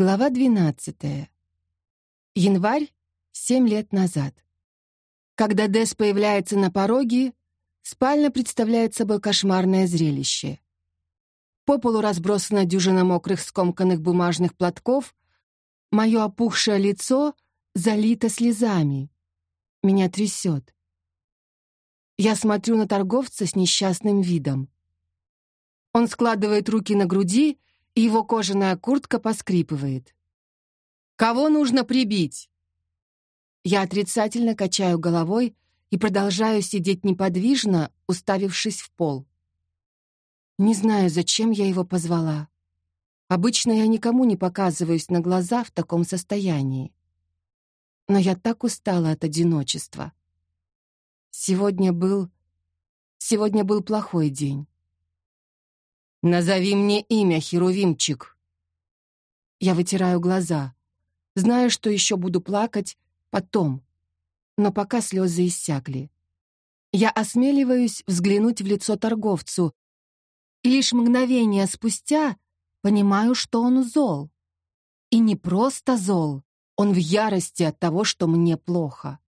Глава 12. Январь, семь лет назад. Когда Дес появляется на пороге, спальня представляет собой кошмарное зрелище. По полу разбросана дюжина мокрых скомканных бумажных платков, мое опухшее лицо залито слезами. Меня трясет. Я смотрю на торговца с несчастным видом. Он складывает руки на груди и его кожаная куртка поскрипывает. «Кого нужно прибить?» Я отрицательно качаю головой и продолжаю сидеть неподвижно, уставившись в пол. Не знаю, зачем я его позвала. Обычно я никому не показываюсь на глаза в таком состоянии. Но я так устала от одиночества. Сегодня был... Сегодня был плохой день. «Назови мне имя, Херувимчик!» Я вытираю глаза. Знаю, что еще буду плакать потом, но пока слезы иссякли. Я осмеливаюсь взглянуть в лицо торговцу, и лишь мгновение спустя понимаю, что он зол. И не просто зол, он в ярости от того, что мне плохо.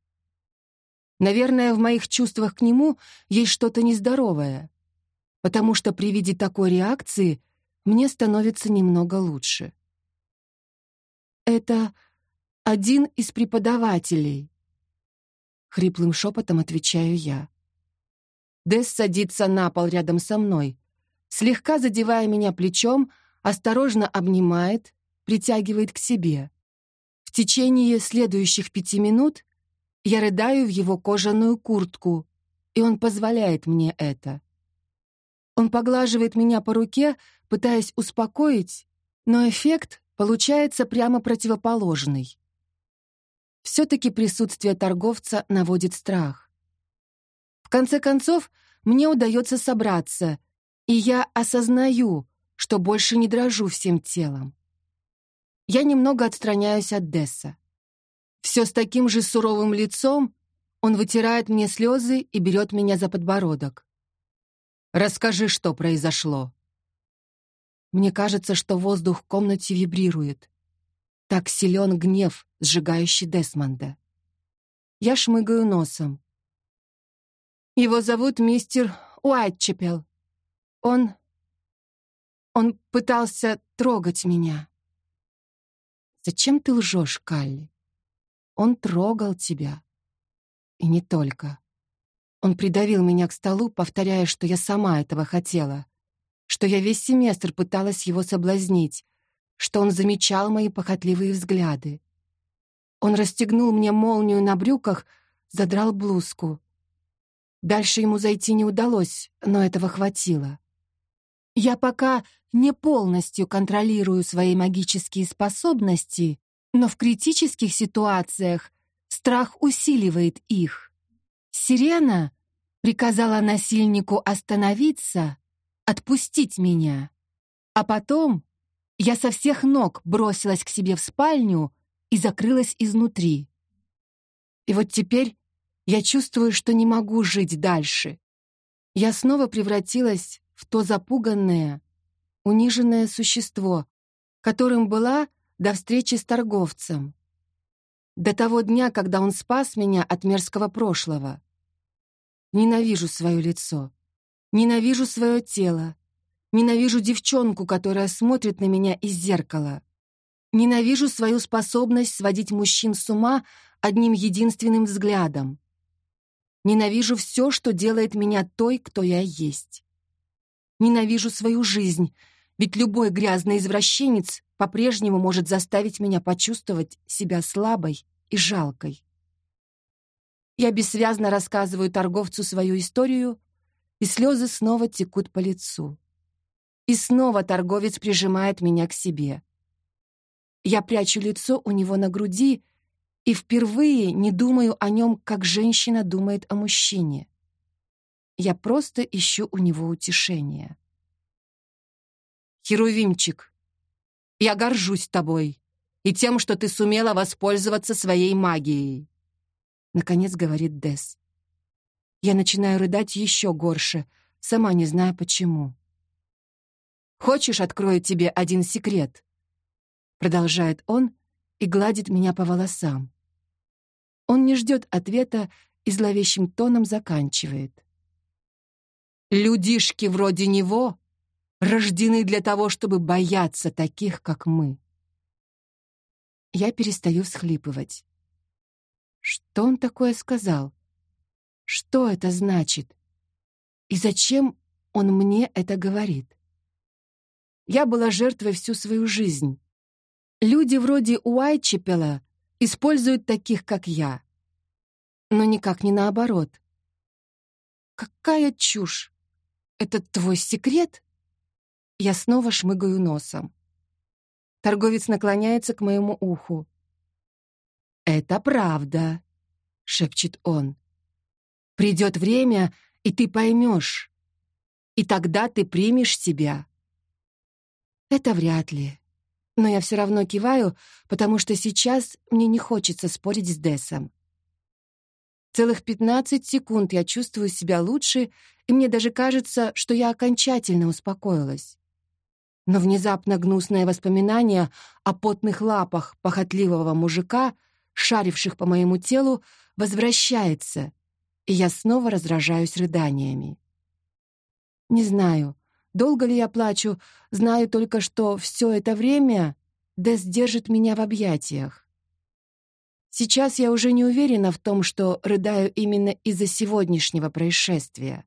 Наверное, в моих чувствах к нему есть что-то нездоровое потому что при виде такой реакции мне становится немного лучше. «Это один из преподавателей», — хриплым шепотом отвечаю я. Десс садится на пол рядом со мной, слегка задевая меня плечом, осторожно обнимает, притягивает к себе. В течение следующих пяти минут я рыдаю в его кожаную куртку, и он позволяет мне это. Он поглаживает меня по руке, пытаясь успокоить, но эффект получается прямо противоположный. Все-таки присутствие торговца наводит страх. В конце концов, мне удается собраться, и я осознаю, что больше не дрожу всем телом. Я немного отстраняюсь от Десса. Все с таким же суровым лицом он вытирает мне слезы и берет меня за подбородок. Расскажи, что произошло». Мне кажется, что воздух в комнате вибрирует. Так силен гнев, сжигающий Десмонда. Я шмыгаю носом. Его зовут мистер Уайтчепел. Он... Он пытался трогать меня. Зачем ты лжешь, Калли? Он трогал тебя. И не только. Он придавил меня к столу, повторяя, что я сама этого хотела, что я весь семестр пыталась его соблазнить, что он замечал мои похотливые взгляды. Он расстегнул мне молнию на брюках, задрал блузку. Дальше ему зайти не удалось, но этого хватило. Я пока не полностью контролирую свои магические способности, но в критических ситуациях страх усиливает их. Сирена приказала насильнику остановиться, отпустить меня. А потом я со всех ног бросилась к себе в спальню и закрылась изнутри. И вот теперь я чувствую, что не могу жить дальше. Я снова превратилась в то запуганное, униженное существо, которым была до встречи с торговцем. До того дня, когда он спас меня от мерзкого прошлого. Ненавижу свое лицо. Ненавижу свое тело. Ненавижу девчонку, которая смотрит на меня из зеркала. Ненавижу свою способность сводить мужчин с ума одним единственным взглядом. Ненавижу все, что делает меня той, кто я есть. Ненавижу свою жизнь, ведь любой грязный извращенец по-прежнему может заставить меня почувствовать себя слабой и жалкой. Я бессвязно рассказываю торговцу свою историю, и слезы снова текут по лицу. И снова торговец прижимает меня к себе. Я прячу лицо у него на груди и впервые не думаю о нем, как женщина думает о мужчине. Я просто ищу у него утешения. Херувимчик, я горжусь тобой и тем, что ты сумела воспользоваться своей магией. Наконец говорит Дес. Я начинаю рыдать еще горше, сама не зная почему. Хочешь, открою тебе один секрет? продолжает он и гладит меня по волосам. Он не ждет ответа и зловещим тоном заканчивает. Людишки вроде него рождены для того, чтобы бояться таких, как мы. Я перестаю всхлипывать. Что он такое сказал? Что это значит? И зачем он мне это говорит? Я была жертвой всю свою жизнь. Люди вроде Уайчепела используют таких, как я. Но никак не наоборот. Какая чушь! Это твой секрет? Я снова шмыгаю носом. Торговец наклоняется к моему уху. «Это правда», — шепчет он. «Придет время, и ты поймешь. И тогда ты примешь себя». Это вряд ли. Но я все равно киваю, потому что сейчас мне не хочется спорить с Десом. Целых пятнадцать секунд я чувствую себя лучше, и мне даже кажется, что я окончательно успокоилась. Но внезапно гнусное воспоминание о потных лапах похотливого мужика — шаривших по моему телу, возвращается, и я снова раздражаюсь рыданиями. Не знаю, долго ли я плачу, знаю только, что все это время Дэс держит меня в объятиях. Сейчас я уже не уверена в том, что рыдаю именно из-за сегодняшнего происшествия.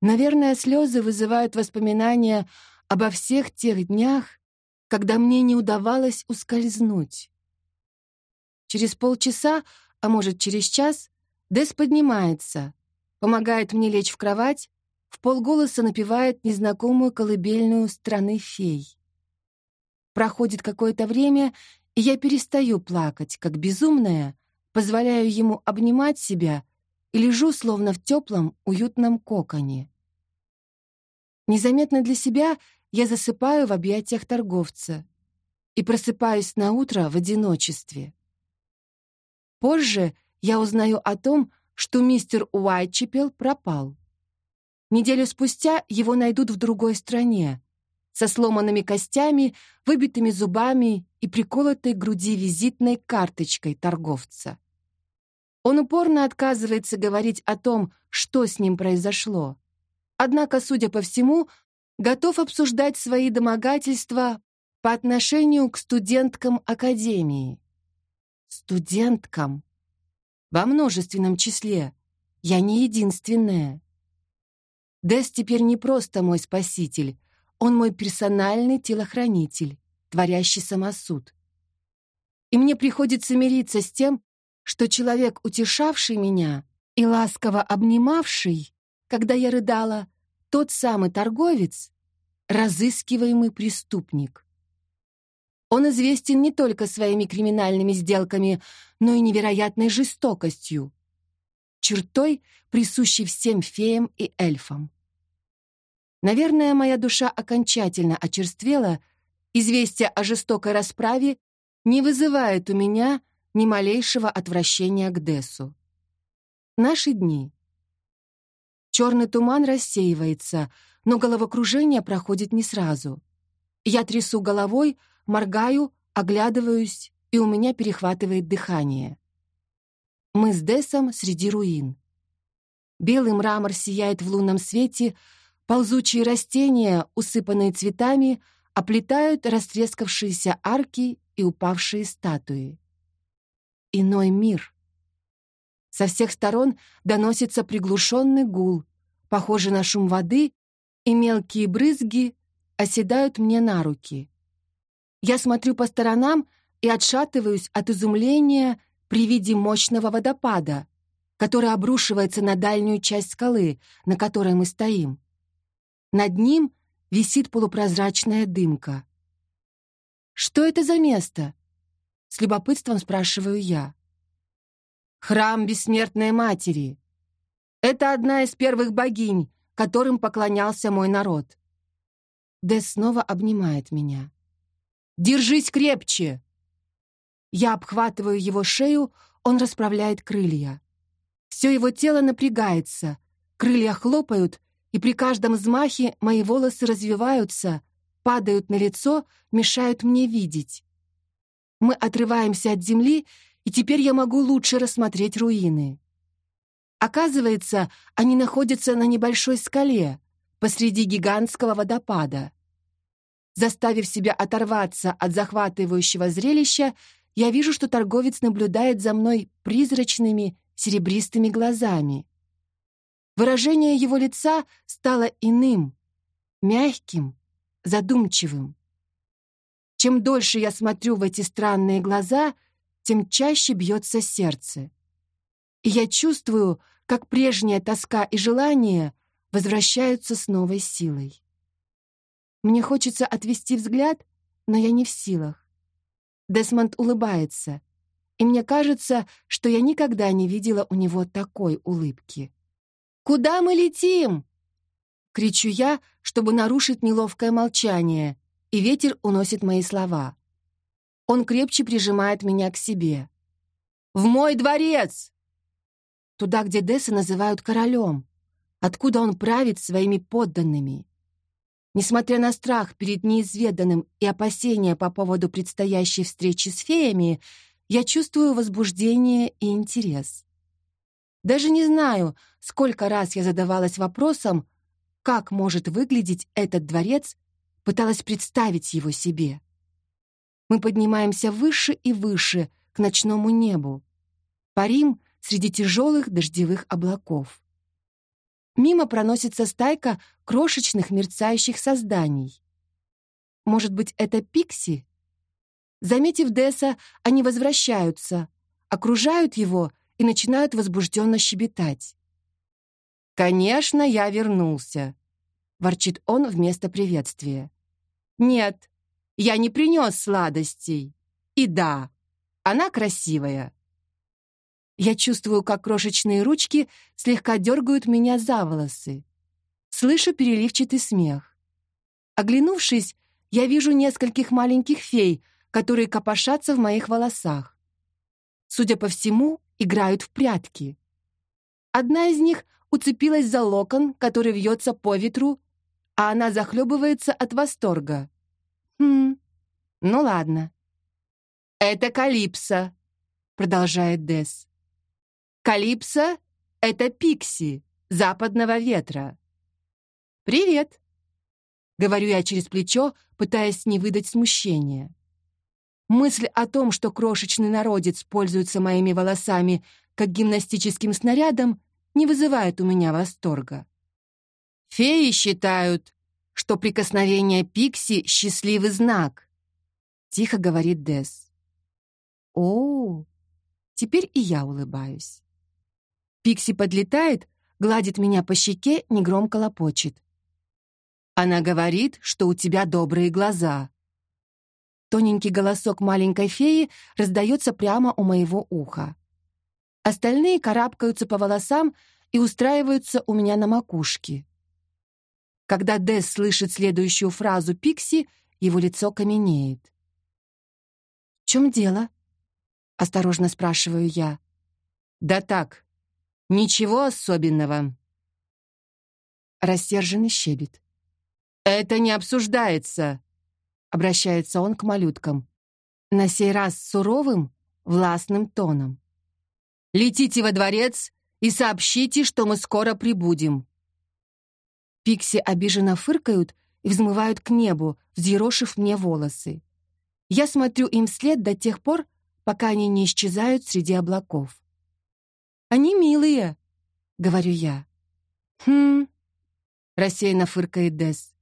Наверное, слезы вызывают воспоминания обо всех тех днях, когда мне не удавалось ускользнуть. Через полчаса, а может, через час, Дес поднимается, помогает мне лечь в кровать, в полголоса напевает незнакомую колыбельную страны фей. Проходит какое-то время, и я перестаю плакать, как безумная, позволяю ему обнимать себя и лежу, словно в теплом, уютном коконе. Незаметно для себя я засыпаю в объятиях торговца и просыпаюсь на утро в одиночестве. Позже я узнаю о том, что мистер Уайтчепел пропал. Неделю спустя его найдут в другой стране, со сломанными костями, выбитыми зубами и приколотой к груди визитной карточкой торговца. Он упорно отказывается говорить о том, что с ним произошло. Однако, судя по всему, готов обсуждать свои домогательства по отношению к студенткам Академии. Студенткам. Во множественном числе. Я не единственная. Дэс теперь не просто мой спаситель. Он мой персональный телохранитель, творящий самосуд. И мне приходится мириться с тем, что человек, утешавший меня и ласково обнимавший, когда я рыдала, тот самый торговец, разыскиваемый преступник. Он известен не только своими криминальными сделками, но и невероятной жестокостью, чертой, присущей всем феям и эльфам. Наверное, моя душа окончательно очерствела, известие о жестокой расправе не вызывает у меня ни малейшего отвращения к Десу. Наши дни. Черный туман рассеивается, но головокружение проходит не сразу. Я трясу головой, Моргаю, оглядываюсь, и у меня перехватывает дыхание. Мы с Десом среди руин. Белый мрамор сияет в лунном свете, ползучие растения, усыпанные цветами, оплетают растрескавшиеся арки и упавшие статуи. Иной мир. Со всех сторон доносится приглушенный гул, похожий на шум воды, и мелкие брызги оседают мне на руки. Я смотрю по сторонам и отшатываюсь от изумления при виде мощного водопада, который обрушивается на дальнюю часть скалы, на которой мы стоим. Над ним висит полупрозрачная дымка. «Что это за место?» — с любопытством спрашиваю я. «Храм Бессмертной Матери. Это одна из первых богинь, которым поклонялся мой народ». Дэс снова обнимает меня. Держись крепче!» Я обхватываю его шею, он расправляет крылья. Все его тело напрягается, крылья хлопают, и при каждом взмахе мои волосы развиваются, падают на лицо, мешают мне видеть. Мы отрываемся от земли, и теперь я могу лучше рассмотреть руины. Оказывается, они находятся на небольшой скале, посреди гигантского водопада. Заставив себя оторваться от захватывающего зрелища, я вижу, что торговец наблюдает за мной призрачными серебристыми глазами. Выражение его лица стало иным, мягким, задумчивым. Чем дольше я смотрю в эти странные глаза, тем чаще бьется сердце. И я чувствую, как прежняя тоска и желание возвращаются с новой силой. Мне хочется отвести взгляд, но я не в силах. Десмонд улыбается, и мне кажется, что я никогда не видела у него такой улыбки. «Куда мы летим?» Кричу я, чтобы нарушить неловкое молчание, и ветер уносит мои слова. Он крепче прижимает меня к себе. «В мой дворец!» Туда, где Десса называют королем, откуда он правит своими подданными. Несмотря на страх перед неизведанным и опасения по поводу предстоящей встречи с феями, я чувствую возбуждение и интерес. Даже не знаю, сколько раз я задавалась вопросом, как может выглядеть этот дворец, пыталась представить его себе. Мы поднимаемся выше и выше, к ночному небу. Парим среди тяжелых дождевых облаков. Мимо проносится стайка крошечных мерцающих созданий. Может быть, это пикси? Заметив Десса, они возвращаются, окружают его и начинают возбужденно щебетать. «Конечно, я вернулся», — ворчит он вместо приветствия. «Нет, я не принес сладостей. И да, она красивая». Я чувствую, как крошечные ручки слегка дергают меня за волосы. Слышу переливчатый смех. Оглянувшись, я вижу нескольких маленьких фей, которые копошатся в моих волосах. Судя по всему, играют в прятки. Одна из них уцепилась за локон, который вьется по ветру, а она захлебывается от восторга. «Хм, ну ладно». «Это Калипсо», — продолжает Десс. «Калипсо — это Пикси, западного ветра». «Привет», — говорю я через плечо, пытаясь не выдать смущения. Мысль о том, что крошечный народец пользуется моими волосами как гимнастическим снарядом, не вызывает у меня восторга. Феи считают, что прикосновение Пикси — счастливый знак. Тихо говорит Дес. О, теперь и я улыбаюсь. Пикси подлетает, гладит меня по щеке, негромко лопочет. Она говорит, что у тебя добрые глаза. Тоненький голосок маленькой феи раздается прямо у моего уха. Остальные карабкаются по волосам и устраиваются у меня на макушке. Когда Дэс слышит следующую фразу Пикси, его лицо каменеет. «В чем дело?» — осторожно спрашиваю я. «Да так, ничего особенного». Рассерженный щебет. «Это не обсуждается», — обращается он к малюткам. На сей раз суровым, властным тоном. Летите во дворец и сообщите, что мы скоро прибудем». Пикси обиженно фыркают и взмывают к небу, взъерошив мне волосы. Я смотрю им вслед до тех пор, пока они не исчезают среди облаков. «Они милые», — говорю я. «Хм...» — рассеянно фыркает Дес.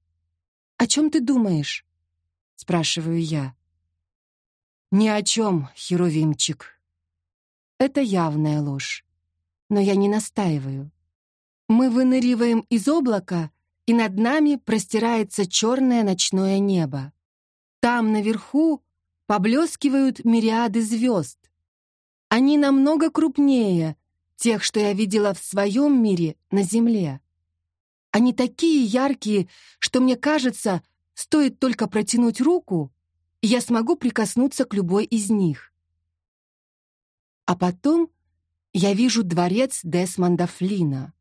«О чем ты думаешь?» — спрашиваю я. «Ни о чем, Херувимчик», это явная ложь. Но я не настаиваю. Мы выныриваем из облака, и над нами простирается черное ночное небо. Там, наверху, поблескивают мириады звезд. Они намного крупнее тех, что я видела в своем мире на Земле. Они такие яркие, что мне кажется, стоит только протянуть руку, и я смогу прикоснуться к любой из них. А потом я вижу дворец Десмонда Флина.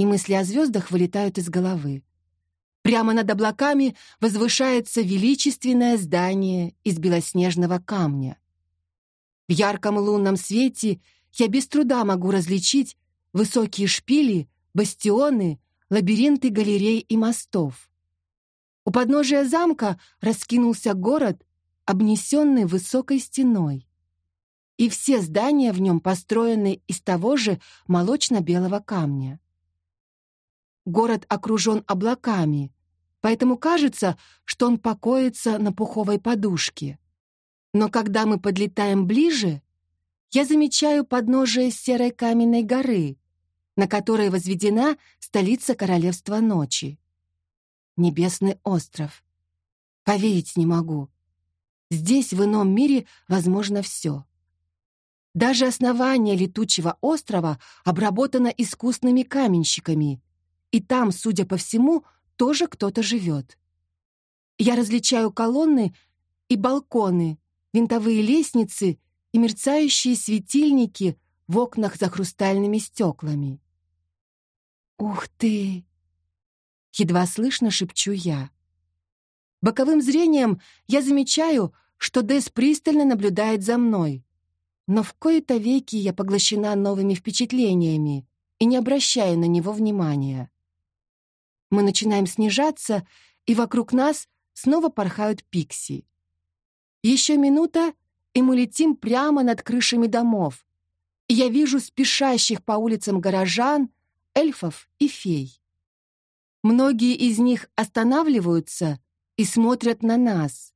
И мысли о звездах вылетают из головы. Прямо над облаками возвышается величественное здание из белоснежного камня. В ярком лунном свете я без труда могу различить высокие шпили, бастионы, лабиринты галерей и мостов. У подножия замка раскинулся город, обнесенный высокой стеной. И все здания в нем построены из того же молочно-белого камня. Город окружен облаками, поэтому кажется, что он покоится на пуховой подушке. Но когда мы подлетаем ближе, я замечаю подножие серой каменной горы, на которой возведена столица Королевства Ночи. Небесный остров. Поверить не могу. Здесь, в ином мире, возможно все. Даже основание летучего острова обработано искусными каменщиками, и там, судя по всему, тоже кто-то живет. Я различаю колонны и балконы, винтовые лестницы и мерцающие светильники в окнах за хрустальными стеклами. «Ух ты!» — едва слышно шепчу я. Боковым зрением я замечаю, что Дэс пристально наблюдает за мной, но в кои-то веки я поглощена новыми впечатлениями и не обращаю на него внимания. Мы начинаем снижаться, и вокруг нас снова порхают пикси. Еще минута, и мы летим прямо над крышами домов. И я вижу спешащих по улицам горожан, эльфов и фей. Многие из них останавливаются и смотрят на нас.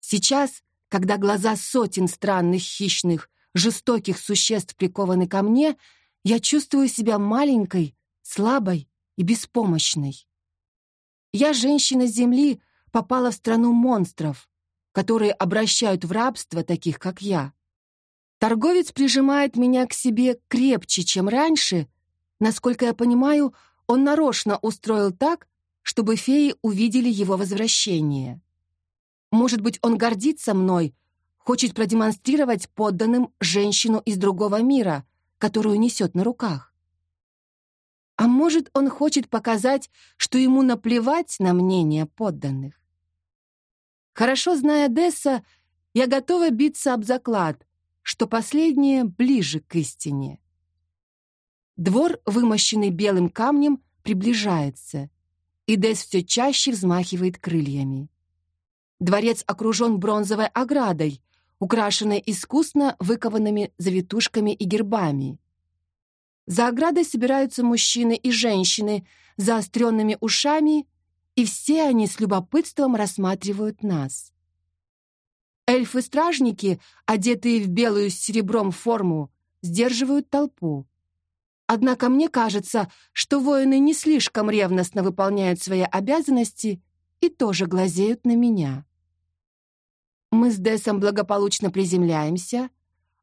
Сейчас, когда глаза сотен странных хищных, жестоких существ прикованы ко мне, я чувствую себя маленькой, слабой и беспомощной. Я, женщина Земли, попала в страну монстров, которые обращают в рабство таких, как я. Торговец прижимает меня к себе крепче, чем раньше. Насколько я понимаю, он нарочно устроил так, чтобы феи увидели его возвращение. Может быть, он гордится мной, хочет продемонстрировать подданным женщину из другого мира, которую несет на руках. А может, он хочет показать, что ему наплевать на мнение подданных? Хорошо зная Десса, я готова биться об заклад, что последнее ближе к истине. Двор, вымощенный белым камнем, приближается, и Десс все чаще взмахивает крыльями. Дворец окружен бронзовой оградой, украшенной искусно выкованными завитушками и гербами. За оградой собираются мужчины и женщины заостренными ушами, и все они с любопытством рассматривают нас. Эльфы-стражники, одетые в белую с серебром форму, сдерживают толпу. Однако мне кажется, что воины не слишком ревностно выполняют свои обязанности и тоже глазеют на меня. Мы с Десом благополучно приземляемся.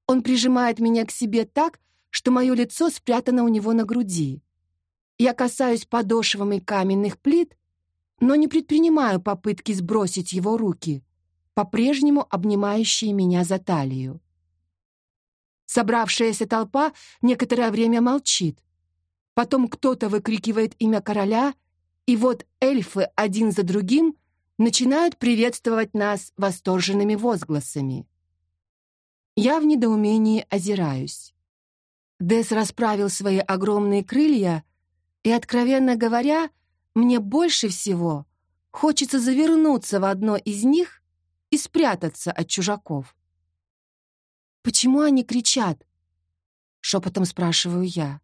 Он прижимает меня к себе так, что мое лицо спрятано у него на груди. Я касаюсь подошвами каменных плит, но не предпринимаю попытки сбросить его руки, по-прежнему обнимающие меня за талию. Собравшаяся толпа некоторое время молчит. Потом кто-то выкрикивает имя короля, и вот эльфы один за другим начинают приветствовать нас восторженными возгласами. Я в недоумении озираюсь. Дес расправил свои огромные крылья, и, откровенно говоря, мне больше всего хочется завернуться в одно из них и спрятаться от чужаков. «Почему они кричат?» — шепотом спрашиваю я.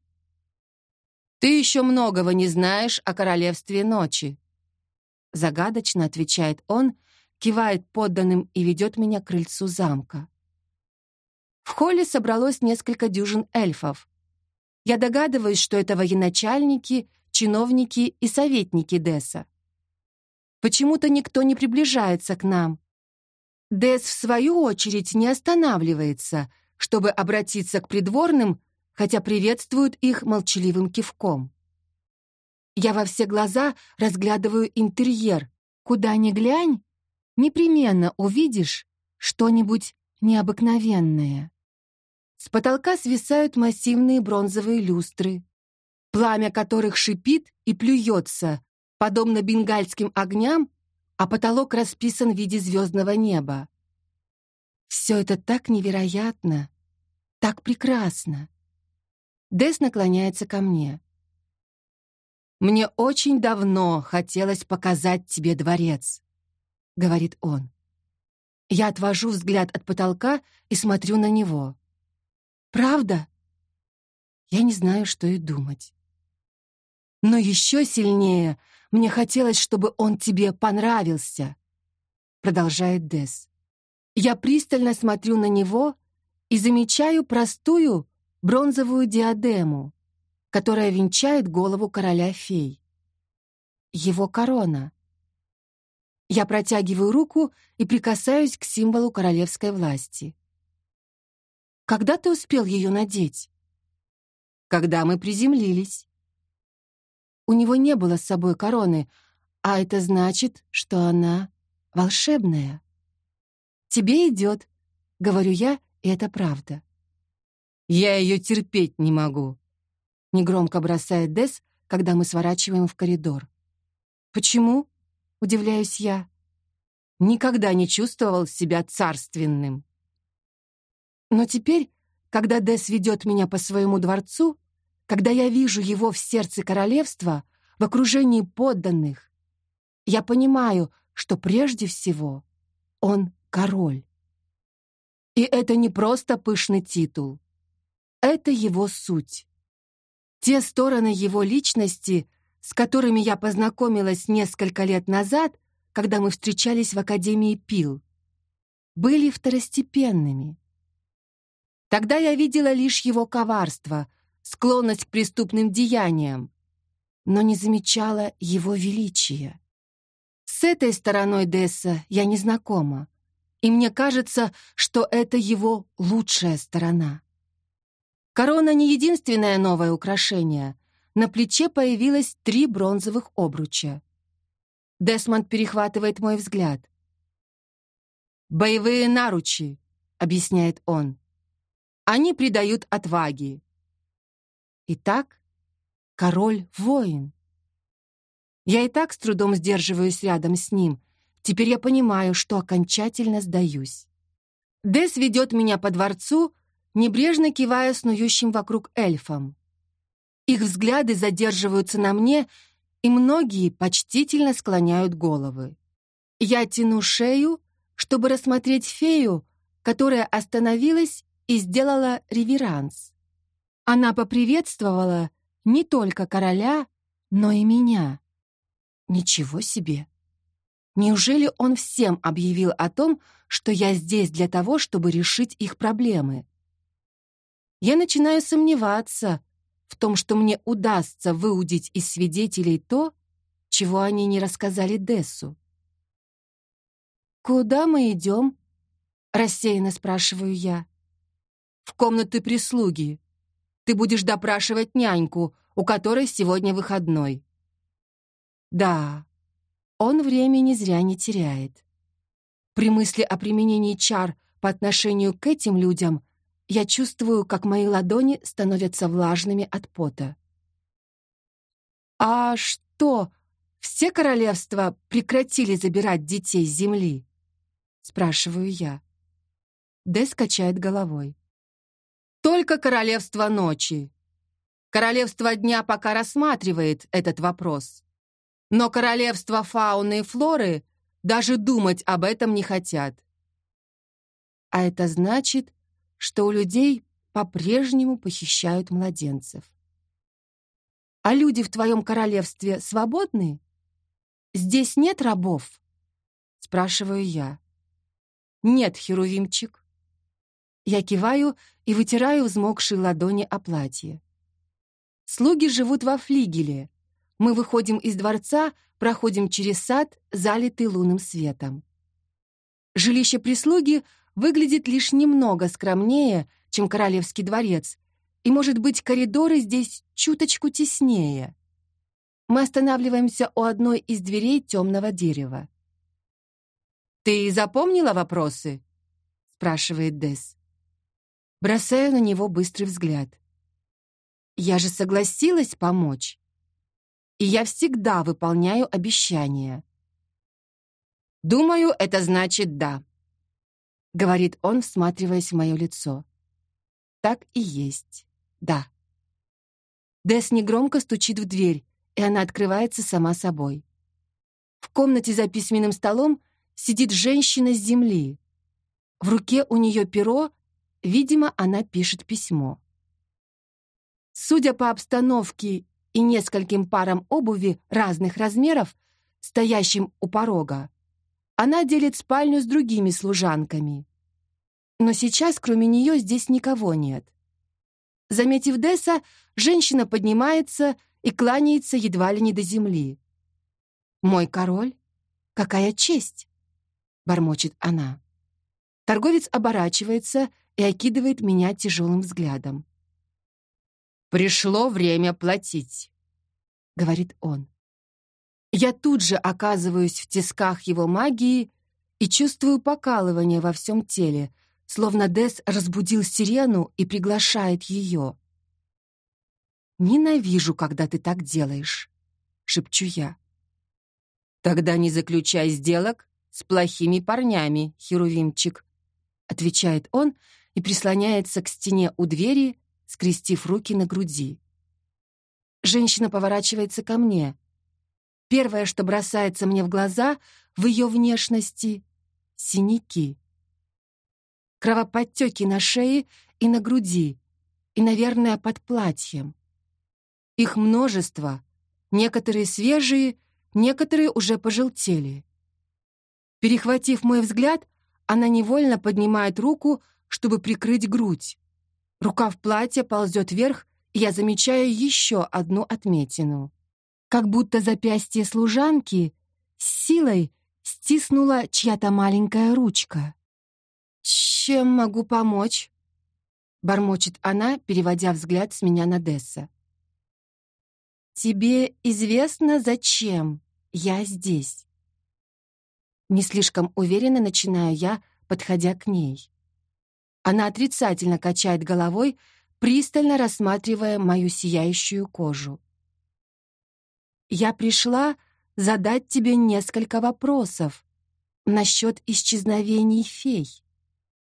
«Ты еще многого не знаешь о королевстве ночи», — загадочно отвечает он, кивает подданным и ведет меня к крыльцу замка. В холле собралось несколько дюжин эльфов. Я догадываюсь, что это военачальники, чиновники и советники Десса. Почему-то никто не приближается к нам. Десс, в свою очередь, не останавливается, чтобы обратиться к придворным, хотя приветствуют их молчаливым кивком. Я во все глаза разглядываю интерьер. Куда ни глянь, непременно увидишь что-нибудь необыкновенное. С потолка свисают массивные бронзовые люстры, пламя которых шипит и плюется, подобно бенгальским огням, а потолок расписан в виде звездного неба. Все это так невероятно, так прекрасно. Дес наклоняется ко мне. «Мне очень давно хотелось показать тебе дворец», — говорит он. Я отвожу взгляд от потолка и смотрю на него. «Правда?» Я не знаю, что и думать. Но еще сильнее мне хотелось, чтобы он тебе понравился, продолжает Дес. Я пристально смотрю на него и замечаю простую бронзовую диадему, которая венчает голову короля-фей. Его корона. Я протягиваю руку и прикасаюсь к символу королевской власти. Когда ты успел ее надеть? Когда мы приземлились. У него не было с собой короны, а это значит, что она волшебная. «Тебе идет», — говорю я, и это правда. «Я ее терпеть не могу», — негромко бросает Дес, когда мы сворачиваем в коридор. «Почему?» — удивляюсь я. Никогда не чувствовал себя царственным. Но теперь, когда Дес ведет меня по своему дворцу, когда я вижу его в сердце королевства, в окружении подданных, я понимаю, что прежде всего он король. И это не просто пышный титул. Это его суть. Те стороны его личности, с которыми я познакомилась несколько лет назад, когда мы встречались в Академии Пил, были второстепенными. Тогда я видела лишь его коварство — склонность к преступным деяниям, но не замечала его величия. С этой стороной Десса я не знакома, и мне кажется, что это его лучшая сторона. Корона не единственное новое украшение. На плече появилось три бронзовых обруча. Десмонд перехватывает мой взгляд. «Боевые наручи», — объясняет он. «Они придают отваги. Итак, король-воин. Я и так с трудом сдерживаюсь рядом с ним. Теперь я понимаю, что окончательно сдаюсь. Дес ведет меня по дворцу, небрежно кивая снующим вокруг эльфам. Их взгляды задерживаются на мне, и многие почтительно склоняют головы. Я тяну шею, чтобы рассмотреть фею, которая остановилась и сделала реверанс. Она поприветствовала не только короля, но и меня. Ничего себе! Неужели он всем объявил о том, что я здесь для того, чтобы решить их проблемы? Я начинаю сомневаться в том, что мне удастся выудить из свидетелей то, чего они не рассказали Дессу. «Куда мы идем?» — рассеянно спрашиваю я. «В комнаты прислуги», ты будешь допрашивать няньку, у которой сегодня выходной». Да, он времени зря не теряет. При мысли о применении чар по отношению к этим людям я чувствую, как мои ладони становятся влажными от пота. «А что, все королевства прекратили забирать детей с земли?» — спрашиваю я. Дэс качает головой. Только королевство ночи. Королевство дня пока рассматривает этот вопрос. Но королевство фауны и флоры даже думать об этом не хотят. А это значит, что у людей по-прежнему похищают младенцев. А люди в твоем королевстве свободны? Здесь нет рабов? Спрашиваю я. Нет, Херувимчик. Я киваю и вытираю взмокшие ладони о платье. Слуги живут во флигеле. Мы выходим из дворца, проходим через сад, залитый лунным светом. Жилище прислуги выглядит лишь немного скромнее, чем королевский дворец, и, может быть, коридоры здесь чуточку теснее. Мы останавливаемся у одной из дверей темного дерева. «Ты запомнила вопросы?» — спрашивает Десс. Бросаю на него быстрый взгляд. Я же согласилась помочь. и я всегда выполняю обещания. «Думаю, это значит «да», — говорит он, всматриваясь в мое лицо. «Так и есть. Да». Дес негромко стучит в дверь, и она открывается сама собой. В комнате за письменным столом сидит женщина с земли. В руке у нее перо, видимо, она пишет письмо. Судя по обстановке и нескольким парам обуви разных размеров, стоящим у порога, она делит спальню с другими служанками. Но сейчас, кроме нее, здесь никого нет. Заметив Десса, женщина поднимается и кланяется едва ли не до земли. «Мой король? Какая честь!» — бормочет она. Торговец оборачивается и окидывает меня тяжелым взглядом. «Пришло время платить», — говорит он. Я тут же оказываюсь в тисках его магии и чувствую покалывание во всем теле, словно Дес разбудил сирену и приглашает ее. «Ненавижу, когда ты так делаешь», — шепчу я. «Тогда не заключай сделок с плохими парнями, Херувимчик», — отвечает он и прислоняется к стене у двери, скрестив руки на груди. Женщина поворачивается ко мне. Первое, что бросается мне в глаза в ее внешности — синяки. Кровоподтеки на шее и на груди, и, наверное, под платьем. Их множество, некоторые свежие, некоторые уже пожелтели. Перехватив мой взгляд, она невольно поднимает руку, чтобы прикрыть грудь. Рукав платья ползет вверх, и я замечаю еще одну отметину. Как будто запястье служанки с силой стиснула чья-то маленькая ручка. «Чем могу помочь?» — бормочет она, переводя взгляд с меня на Десса. «Тебе известно, зачем я здесь?» Не слишком уверенно начинаю я, подходя к ней. Она отрицательно качает головой, пристально рассматривая мою сияющую кожу. «Я пришла задать тебе несколько вопросов насчет исчезновений фей,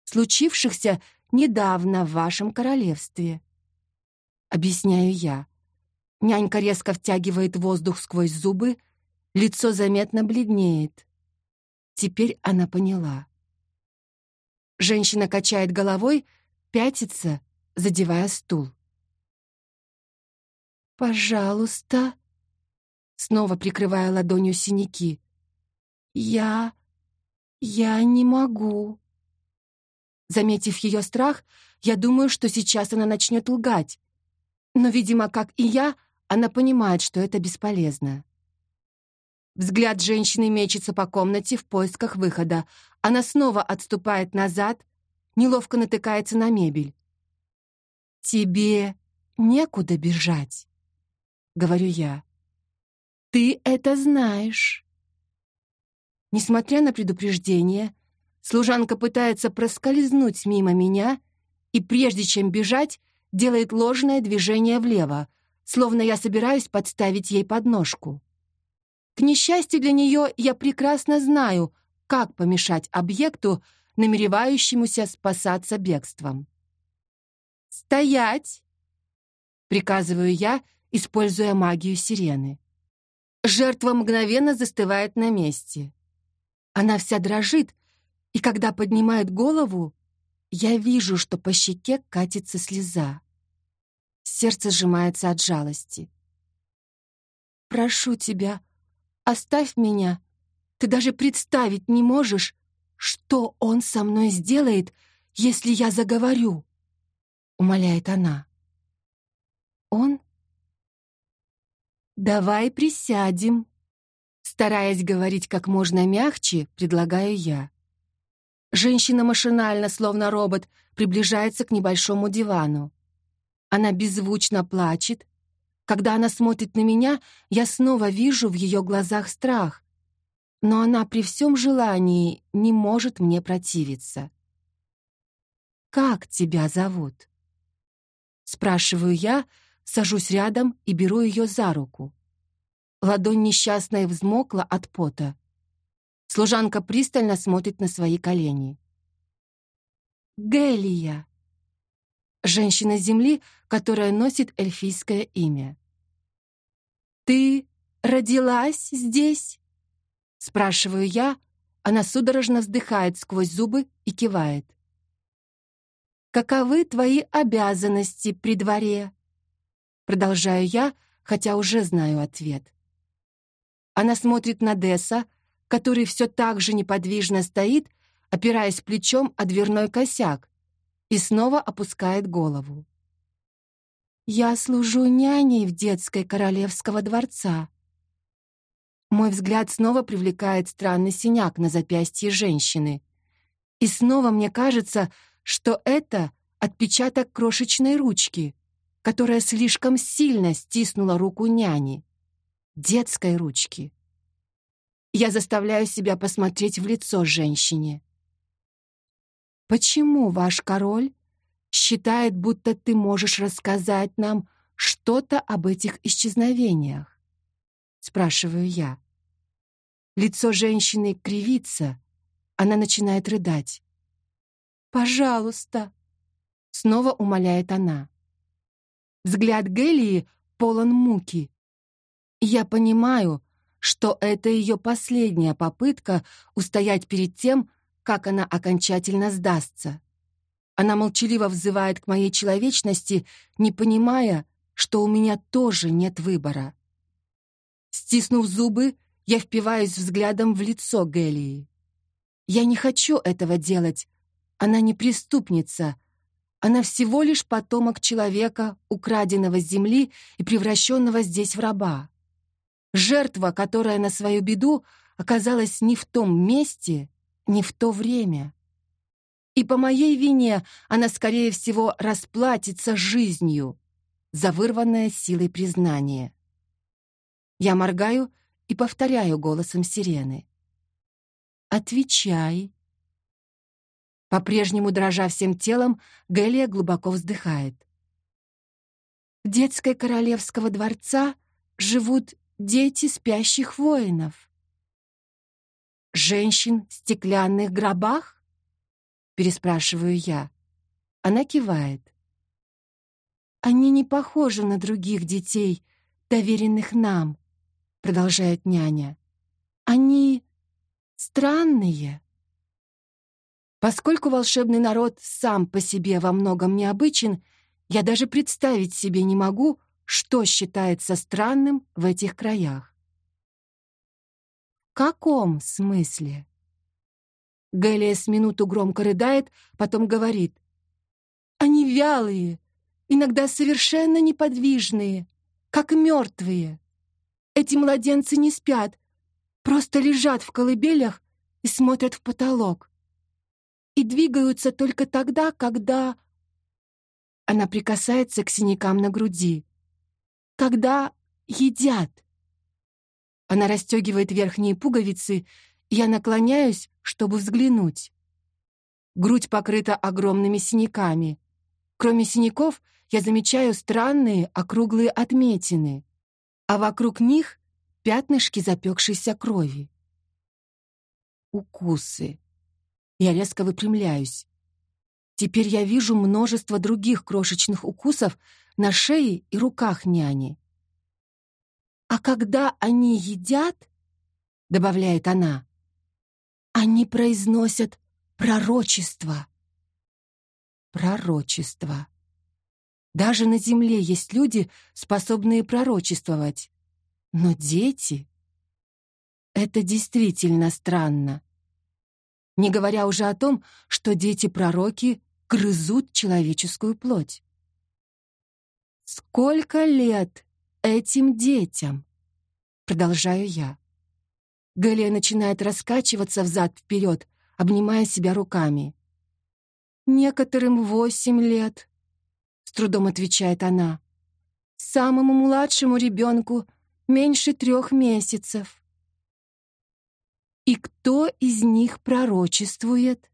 случившихся недавно в вашем королевстве». Объясняю я. Нянька резко втягивает воздух сквозь зубы, лицо заметно бледнеет. Теперь она поняла. Женщина качает головой, пятится, задевая стул. «Пожалуйста», снова прикрывая ладонью синяки. «Я... я не могу». Заметив ее страх, я думаю, что сейчас она начнет лгать. Но, видимо, как и я, она понимает, что это бесполезно. Взгляд женщины мечется по комнате в поисках выхода. Она снова отступает назад, неловко натыкается на мебель. «Тебе некуда бежать», — говорю я. «Ты это знаешь». Несмотря на предупреждение, служанка пытается проскользнуть мимо меня и, прежде чем бежать, делает ложное движение влево, словно я собираюсь подставить ей подножку. К несчастью для нее, я прекрасно знаю, как помешать объекту, намеревающемуся спасаться бегством. «Стоять!» — приказываю я, используя магию сирены. Жертва мгновенно застывает на месте. Она вся дрожит, и когда поднимает голову, я вижу, что по щеке катится слеза. Сердце сжимается от жалости. «Прошу тебя, Оставь меня. Ты даже представить не можешь, что он со мной сделает, если я заговорю, — умоляет она. Он? Давай присядем. Стараясь говорить как можно мягче, предлагаю я. Женщина машинально, словно робот, приближается к небольшому дивану. Она беззвучно плачет, когда она смотрит на меня, я снова вижу в ее глазах страх. Но она при всем желании не может мне противиться. «Как тебя зовут?» Спрашиваю я, сажусь рядом и беру ее за руку. Ладонь несчастная взмокла от пота. Служанка пристально смотрит на свои колени. Гелия. Женщина Земли, которая носит эльфийское имя. «Ты родилась здесь?» Спрашиваю я, она судорожно вздыхает сквозь зубы и кивает. «Каковы твои обязанности при дворе?» Продолжаю я, хотя уже знаю ответ. Она смотрит на Десса, который все так же неподвижно стоит, опираясь плечом о дверной косяк, и снова опускает голову. «Я служу няней в детской королевского дворца», мой взгляд снова привлекает странный синяк на запястье женщины. И снова мне кажется, что это отпечаток крошечной ручки, которая слишком сильно стиснула руку няни. Детской ручки. Я заставляю себя посмотреть в лицо женщине. «Почему ваш король считает, будто ты можешь рассказать нам что-то об этих исчезновениях?» Спрашиваю я. Лицо женщины кривится. Она начинает рыдать. «Пожалуйста!» Снова умоляет она. Взгляд Гелии полон муки. Я понимаю, что это ее последняя попытка устоять перед тем, как она окончательно сдастся. Она молчаливо взывает к моей человечности, не понимая, что у меня тоже нет выбора. Стиснув зубы, я впиваюсь взглядом в лицо Гелии. Я не хочу этого делать. Она не преступница. Она всего лишь потомок человека, украденного с земли и превращенного здесь в раба. Жертва, которая на свою беду оказалась не в том месте, не в то время. И по моей вине она, скорее всего, расплатится жизнью за вырванное силой признание. Я моргаю и повторяю голосом сирены. «Отвечай». По-прежнему дрожа всем телом, Гелия глубоко вздыхает. В детской королевского дворца живут дети спящих воинов. «Женщин в стеклянных гробах?» Переспрашиваю я. Она кивает. «Они не похожи на других детей, доверенных нам продолжает няня. Они странные. Поскольку волшебный народ сам по себе во многом необычен, я даже представить себе не могу, что считается странным в этих краях. В каком смысле? Гэлия с минуту громко рыдает, потом говорит. Они вялые, иногда совершенно неподвижные, как мертвые. Эти младенцы не спят, просто лежат в колыбелях и смотрят в потолок. И двигаются только тогда, когда... Она прикасается к синякам на груди. Когда едят. Она расстегивает верхние пуговицы, я наклоняюсь, чтобы взглянуть. Грудь покрыта огромными синяками. Кроме синяков, я замечаю странные округлые отметины а вокруг них пятнышки запекшейся крови. Укусы. Я резко выпрямляюсь. Теперь я вижу множество других крошечных укусов на шее и руках няни. «А когда они едят, — добавляет она, — они произносят пророчество». Пророчество. Даже на земле есть люди, способные пророчествовать. Но дети... Это действительно странно. Не говоря уже о том, что дети-пророки грызут человеческую плоть. «Сколько лет этим детям?» Продолжаю я. Галия начинает раскачиваться взад-вперед, обнимая себя руками. «Некоторым восемь лет, с трудом отвечает она. Самому младшему ребенку меньше трех месяцев. И кто из них пророчествует?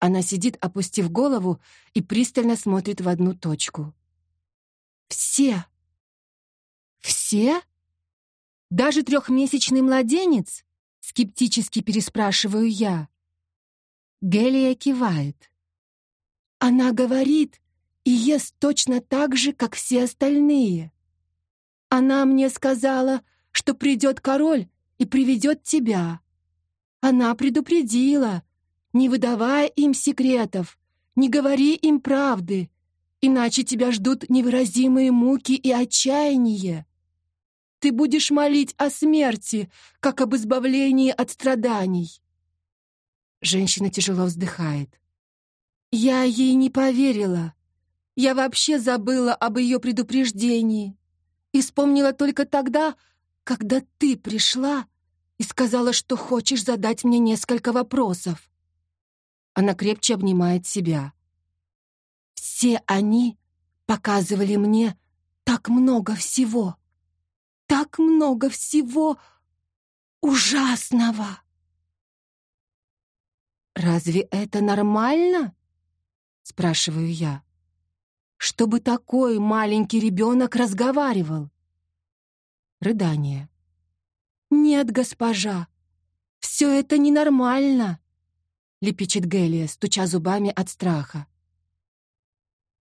Она сидит, опустив голову, и пристально смотрит в одну точку. Все. Все? Даже трехмесячный младенец? Скептически переспрашиваю я. Гелия кивает. Она говорит и ест точно так же, как все остальные. Она мне сказала, что придет король и приведет тебя. Она предупредила, не выдавая им секретов, не говори им правды, иначе тебя ждут невыразимые муки и отчаяние. Ты будешь молить о смерти, как об избавлении от страданий. Женщина тяжело вздыхает. Я ей не поверила. Я вообще забыла об ее предупреждении и вспомнила только тогда, когда ты пришла и сказала, что хочешь задать мне несколько вопросов. Она крепче обнимает себя. Все они показывали мне так много всего. Так много всего ужасного. «Разве это нормально?» — спрашиваю я. «Чтобы такой маленький ребенок разговаривал?» Рыдание. «Нет, госпожа, все это ненормально», — лепечет Гелия, стуча зубами от страха.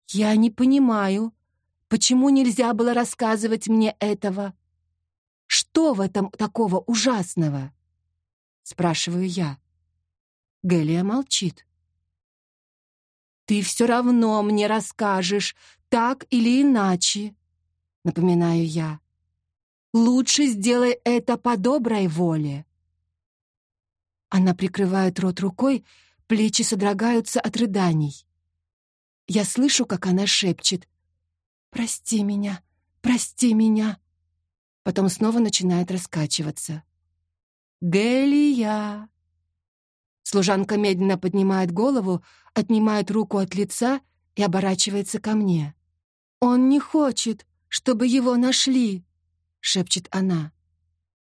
«Я не понимаю, почему нельзя было рассказывать мне этого? Что в этом такого ужасного?» — спрашиваю я. Гелия молчит. «Ты все равно мне расскажешь, так или иначе», — напоминаю я. Лучше сделай это по доброй воле. Она прикрывает рот рукой, плечи содрогаются от рыданий. Я слышу, как она шепчет «Прости меня, прости меня». Потом снова начинает раскачиваться. «Гелия!» Служанка медленно поднимает голову, отнимает руку от лица и оборачивается ко мне. «Он не хочет, чтобы его нашли», — шепчет она.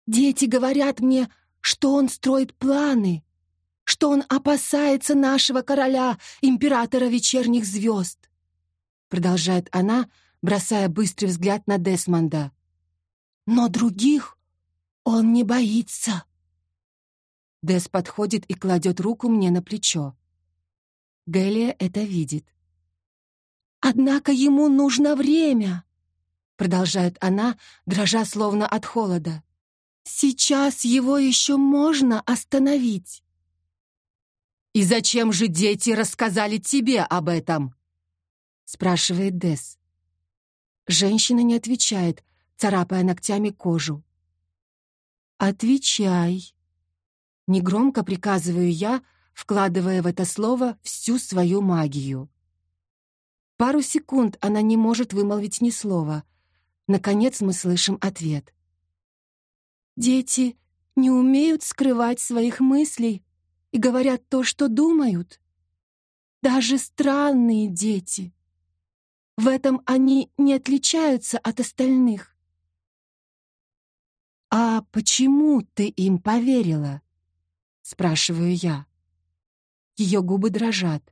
«Дети говорят мне, что он строит планы, что он опасается нашего короля, императора вечерних звезд», — продолжает она, бросая быстрый взгляд на Десмонда. «Но других он не боится». Дес подходит и кладет руку мне на плечо. Гелия это видит. «Однако ему нужно время», продолжает она, дрожа словно от холода. Сейчас его еще можно остановить. И зачем же дети рассказали тебе об этом? спрашивает Дес. Женщина не отвечает, царапая ногтями кожу. Отвечай. Негромко приказываю я, вкладывая в это слово всю свою магию. Пару секунд она не может вымолвить ни слова — Наконец мы слышим ответ. «Дети не умеют скрывать своих мыслей и говорят то, что думают. Даже странные дети. В этом они не отличаются от остальных». «А почему ты им поверила?» — спрашиваю я. Ее губы дрожат.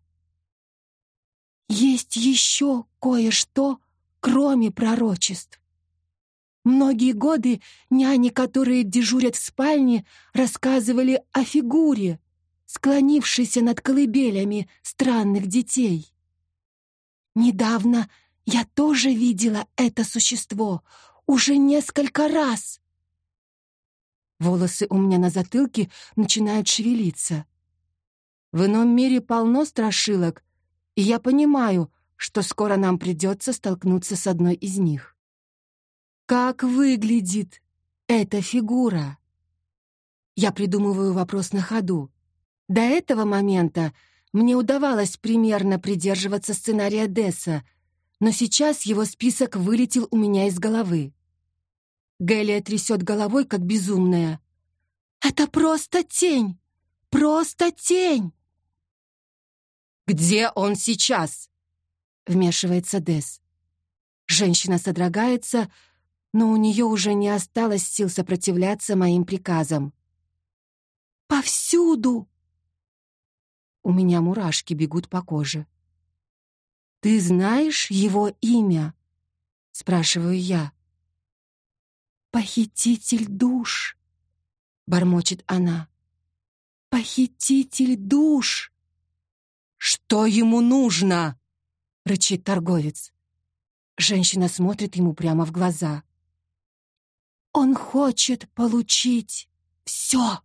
«Есть еще кое-что, кроме пророчеств. Многие годы няни, которые дежурят в спальне, рассказывали о фигуре, склонившейся над колыбелями странных детей. Недавно я тоже видела это существо, уже несколько раз. Волосы у меня на затылке начинают шевелиться. В ином мире полно страшилок, и я понимаю, что скоро нам придется столкнуться с одной из них. Как выглядит эта фигура? Я придумываю вопрос на ходу. До этого момента мне удавалось примерно придерживаться сценария Десса, но сейчас его список вылетел у меня из головы. Гелия трясет головой, как безумная. «Это просто тень! Просто тень!» «Где он сейчас?» — вмешивается Десс. Женщина содрогается, но у нее уже не осталось сил сопротивляться моим приказам. «Повсюду!» У меня мурашки бегут по коже. «Ты знаешь его имя?» — спрашиваю я. «Похититель душ!» — бормочет она. «Похититель душ!» «Что ему нужно?» — рычит торговец. Женщина смотрит ему прямо в глаза. «Он хочет получить все!»